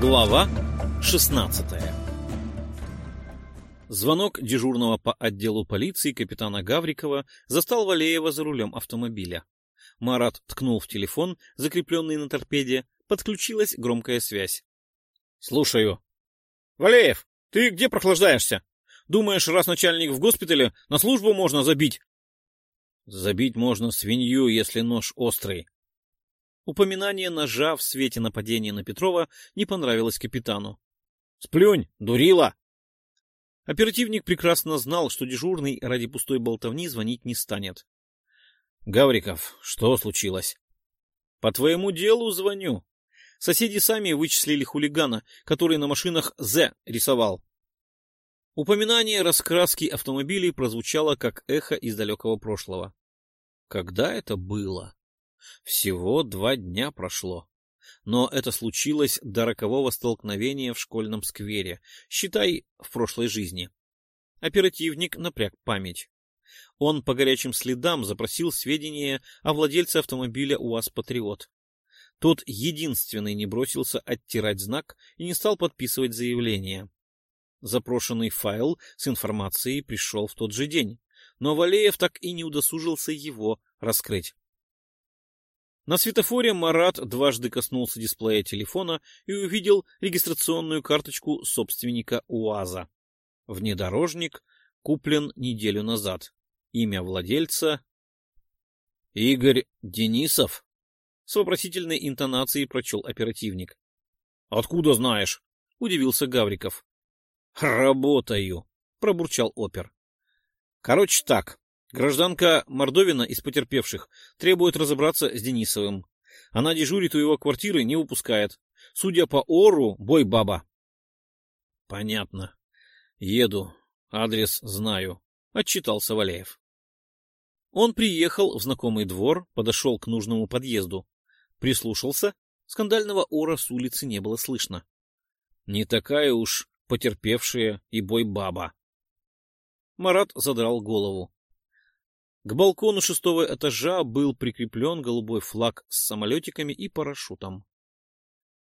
Глава 16 Звонок дежурного по отделу полиции капитана Гаврикова застал Валеева за рулем автомобиля. Марат ткнул в телефон, закрепленный на торпеде, подключилась громкая связь. — Слушаю. — Валеев, ты где прохлаждаешься? Думаешь, раз начальник в госпитале, на службу можно забить? — Забить можно свинью, если нож острый. Упоминание ножа в свете нападения на Петрова не понравилось капитану. — Сплюнь, дурила! Оперативник прекрасно знал, что дежурный ради пустой болтовни звонить не станет. Гавриков, что случилось? По твоему делу звоню. Соседи сами вычислили хулигана, который на машинах З рисовал. Упоминание раскраски автомобилей прозвучало как эхо из далекого прошлого. Когда это было? Всего два дня прошло. Но это случилось до рокового столкновения в школьном сквере, считай, в прошлой жизни. Оперативник напряг память. Он по горячим следам запросил сведения о владельце автомобиля УАЗ «Патриот». Тот единственный не бросился оттирать знак и не стал подписывать заявление. Запрошенный файл с информацией пришел в тот же день, но Валеев так и не удосужился его раскрыть. На светофоре Марат дважды коснулся дисплея телефона и увидел регистрационную карточку собственника УАЗа. Внедорожник куплен неделю назад. Имя владельца — Игорь Денисов. С вопросительной интонацией прочел оперативник. — Откуда знаешь? — удивился Гавриков. — Работаю, — пробурчал опер. — Короче так, гражданка Мордовина из потерпевших требует разобраться с Денисовым. Она дежурит у его квартиры, не выпускает. Судя по ору, бой баба. — Понятно. Еду. Адрес знаю. — отчитался Валяев. Он приехал в знакомый двор, подошел к нужному подъезду. Прислушался. Скандального ора с улицы не было слышно. Не такая уж потерпевшая и бой баба. Марат задрал голову. К балкону шестого этажа был прикреплен голубой флаг с самолетиками и парашютом.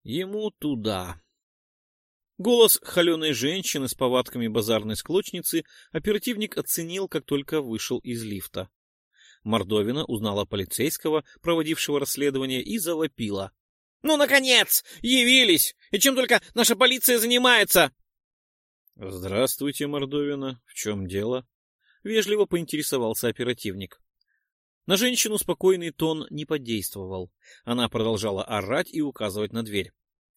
Ему туда. Голос холеной женщины с повадками базарной склочницы оперативник оценил, как только вышел из лифта. Мордовина узнала полицейского, проводившего расследование, и завопила. — Ну, наконец! Явились! И чем только наша полиция занимается? — Здравствуйте, Мордовина. В чем дело? — вежливо поинтересовался оперативник. На женщину спокойный тон не подействовал. Она продолжала орать и указывать на дверь.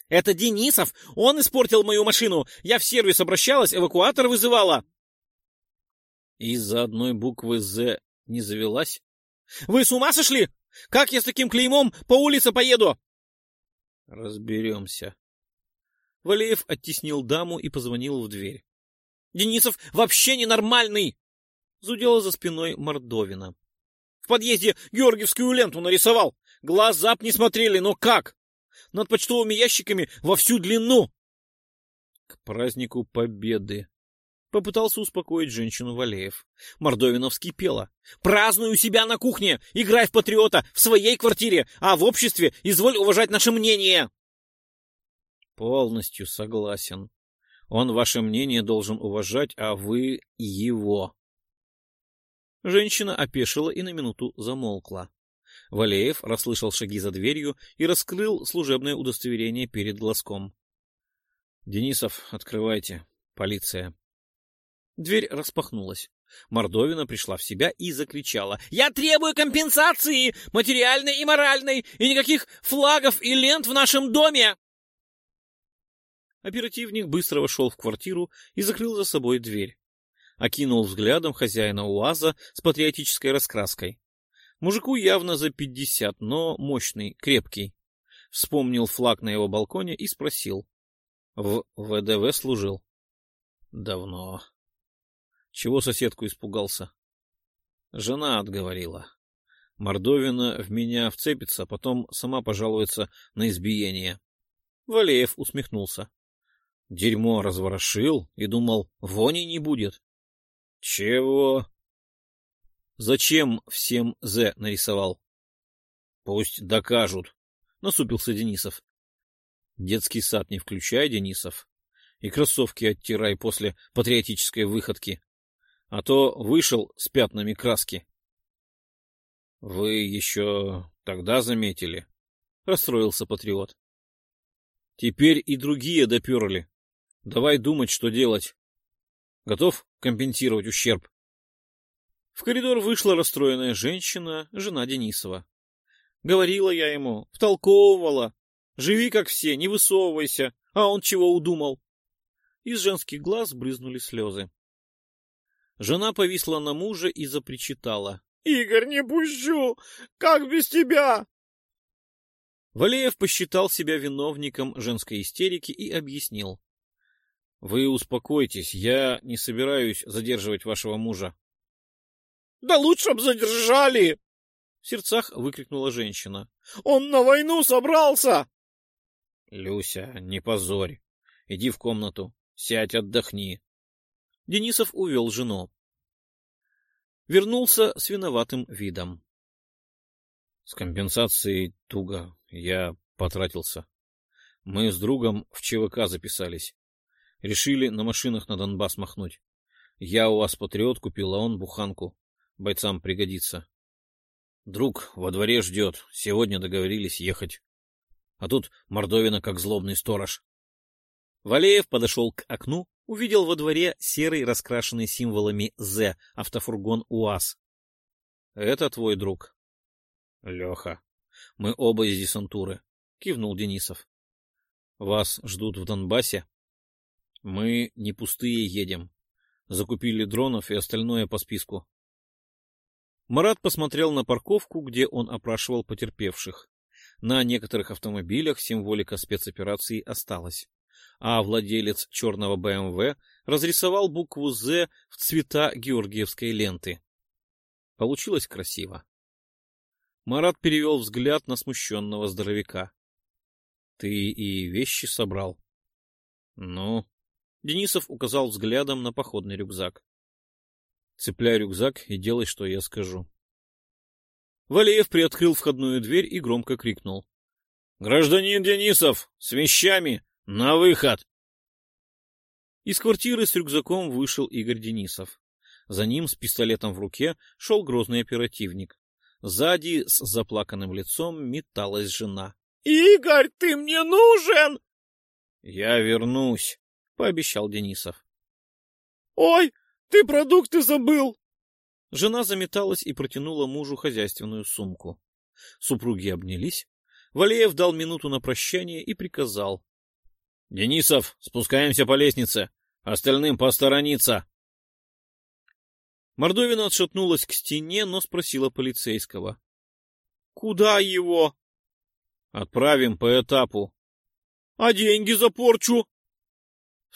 Это Денисов! Он испортил мою машину! Я в сервис обращалась, эвакуатор вызывала!» Из-за одной буквы «З» не завелась? «Вы с ума сошли? Как я с таким клеймом по улице поеду?» «Разберемся». Валеев оттеснил даму и позвонил в дверь. «Денисов вообще ненормальный!» Зудела за спиной Мордовина. «В подъезде георгиевскую ленту нарисовал! Глаза б не смотрели, но как? над почтовыми ящиками во всю длину. К празднику Победы. Попытался успокоить женщину Валеев. Мордовина вскипела. «Празднуй у себя на кухне! Играй в патриота в своей квартире, а в обществе изволь уважать наше мнение!» «Полностью согласен. Он ваше мнение должен уважать, а вы его». Женщина опешила и на минуту замолкла. Валеев расслышал шаги за дверью и раскрыл служебное удостоверение перед глазком. — Денисов, открывайте. Полиция. Дверь распахнулась. Мордовина пришла в себя и закричала. «Я требую компенсации! Материальной и моральной! И никаких флагов и лент в нашем доме!» Оперативник быстро вошел в квартиру и закрыл за собой дверь. Окинул взглядом хозяина УАЗа с патриотической раскраской. Мужику явно за пятьдесят, но мощный, крепкий. Вспомнил флаг на его балконе и спросил. В ВДВ служил? Давно. Чего соседку испугался? Жена отговорила. Мордовина в меня вцепится, а потом сама пожалуется на избиение. Валеев усмехнулся. Дерьмо разворошил и думал, вони не будет. Чего? Зачем всем З нарисовал? — Пусть докажут, — насупился Денисов. Детский сад не включай, Денисов. И кроссовки оттирай после патриотической выходки. А то вышел с пятнами краски. — Вы еще тогда заметили? — расстроился патриот. — Теперь и другие доперли. Давай думать, что делать. Готов компенсировать ущерб? В коридор вышла расстроенная женщина, жена Денисова. Говорила я ему, втолковывала. Живи как все, не высовывайся. А он чего удумал? Из женских глаз брызнули слезы. Жена повисла на мужа и запричитала. — Игорь, не пущу! Как без тебя? Валеев посчитал себя виновником женской истерики и объяснил. — Вы успокойтесь, я не собираюсь задерживать вашего мужа. — Да лучше б задержали! — в сердцах выкрикнула женщина. — Он на войну собрался! — Люся, не позорь. Иди в комнату, сядь, отдохни. Денисов увел жену. Вернулся с виноватым видом. С компенсацией туго. Я потратился. Мы с другом в ЧВК записались. Решили на машинах на Донбасс махнуть. Я у вас патриот купил, а он буханку. Бойцам пригодится. Друг во дворе ждет. Сегодня договорились ехать. А тут Мордовина как злобный сторож. Валеев подошел к окну, увидел во дворе серый, раскрашенный символами «З» автофургон УАЗ. — Это твой друг. — Леха. Мы оба из десантуры, — кивнул Денисов. — Вас ждут в Донбассе? Мы не пустые едем. Закупили дронов и остальное по списку. Марат посмотрел на парковку, где он опрашивал потерпевших. На некоторых автомобилях символика спецоперации осталась, а владелец черного БМВ разрисовал букву «З» в цвета георгиевской ленты. Получилось красиво. Марат перевел взгляд на смущенного здоровяка. — Ты и вещи собрал? — Ну? Денисов указал взглядом на походный рюкзак. — Цепляй рюкзак и делай, что я скажу. Валеев приоткрыл входную дверь и громко крикнул. — Гражданин Денисов, с вещами! На выход! Из квартиры с рюкзаком вышел Игорь Денисов. За ним с пистолетом в руке шел грозный оперативник. Сзади с заплаканным лицом металась жена. — Игорь, ты мне нужен! — Я вернусь, — пообещал Денисов. — Ой, ты продукты забыл! Жена заметалась и протянула мужу хозяйственную сумку. Супруги обнялись. Валеев дал минуту на прощание и приказал. — Денисов, спускаемся по лестнице. Остальным посторониться. Мордовина отшатнулась к стене, но спросила полицейского. — Куда его? — Отправим по этапу. — А деньги за порчу? —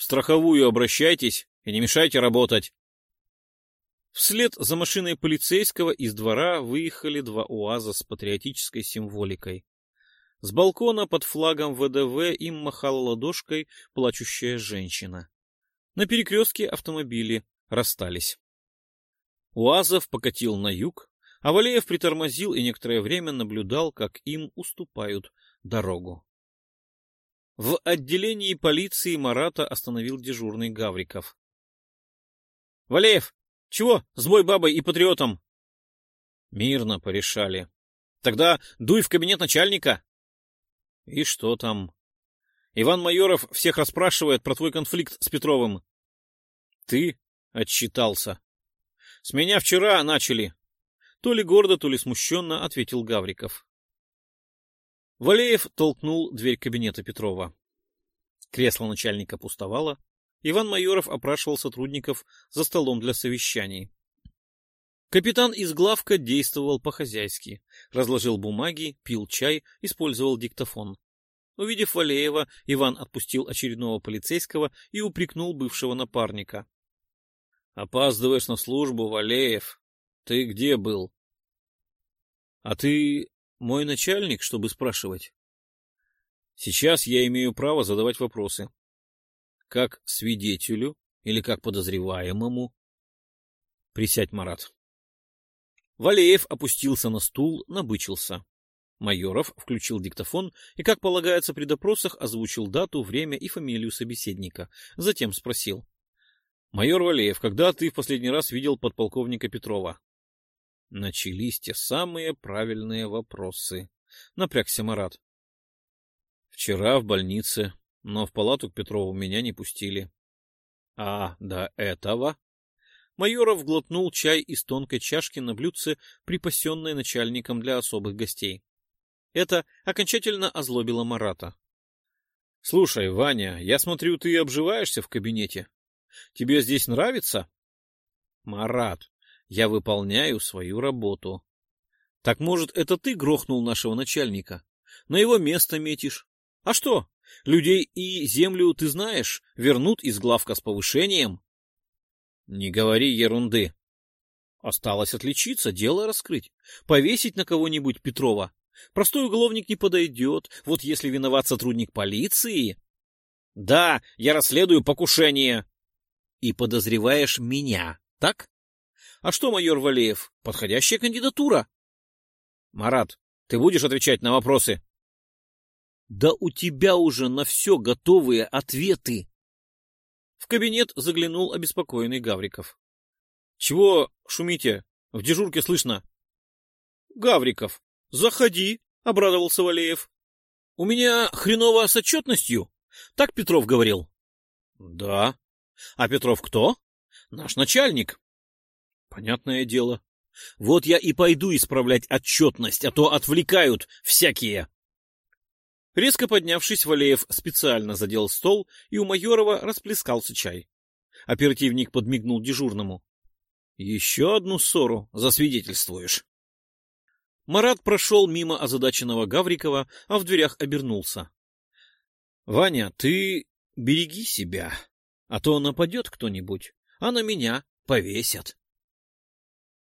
В страховую обращайтесь и не мешайте работать. Вслед за машиной полицейского из двора выехали два УАЗа с патриотической символикой. С балкона под флагом ВДВ им махала ладошкой плачущая женщина. На перекрестке автомобили расстались. УАЗов покатил на юг, а Валеев притормозил и некоторое время наблюдал, как им уступают дорогу. В отделении полиции Марата остановил дежурный Гавриков. — Валеев, чего с бой бабой и патриотом? Мирно порешали. Тогда дуй в кабинет начальника. И что там? Иван Майоров всех расспрашивает про твой конфликт с Петровым. Ты отчитался. С меня вчера начали. То ли гордо, то ли смущенно ответил Гавриков. Валеев толкнул дверь кабинета Петрова. Кресло начальника пустовало, Иван Майоров опрашивал сотрудников за столом для совещаний. Капитан из главка действовал по-хозяйски, разложил бумаги, пил чай, использовал диктофон. Увидев Валеева, Иван отпустил очередного полицейского и упрекнул бывшего напарника. — Опаздываешь на службу, Валеев. Ты где был? — А ты мой начальник, чтобы спрашивать? — Сейчас я имею право задавать вопросы как свидетелю или как подозреваемому. Присядь, Марат. Валеев опустился на стул, набычился. Майоров включил диктофон и, как полагается при допросах, озвучил дату, время и фамилию собеседника. Затем спросил. — Майор Валеев, когда ты в последний раз видел подполковника Петрова? Начались те самые правильные вопросы. Напрягся Марат. — Вчера в больнице, но в палату к Петрову меня не пустили. — А до этого? Майоров глотнул чай из тонкой чашки на блюдце, припасенной начальником для особых гостей. Это окончательно озлобило Марата. — Слушай, Ваня, я смотрю, ты обживаешься в кабинете. Тебе здесь нравится? — Марат, я выполняю свою работу. — Так, может, это ты грохнул нашего начальника? На его место метишь? А что, людей и землю, ты знаешь, вернут из главка с повышением? — Не говори ерунды. Осталось отличиться, дело раскрыть, повесить на кого-нибудь Петрова. Простой уголовник не подойдет. Вот если виноват сотрудник полиции... Да, я расследую покушение. И подозреваешь меня, так? А что, майор Валеев, подходящая кандидатура? Марат, ты будешь отвечать на вопросы? Да у тебя уже на все готовые ответы. В кабинет заглянул обеспокоенный Гавриков. — Чего шумите? В дежурке слышно. — Гавриков, — Заходи, — обрадовался Валеев. — У меня хреново с отчетностью. Так Петров говорил. — Да. А Петров кто? — Наш начальник. — Понятное дело. Вот я и пойду исправлять отчетность, а то отвлекают всякие. Резко поднявшись, Валеев специально задел стол, и у Майорова расплескался чай. Оперативник подмигнул дежурному. — Еще одну ссору засвидетельствуешь. Марат прошел мимо озадаченного Гаврикова, а в дверях обернулся. — Ваня, ты береги себя, а то нападет кто-нибудь, а на меня повесят.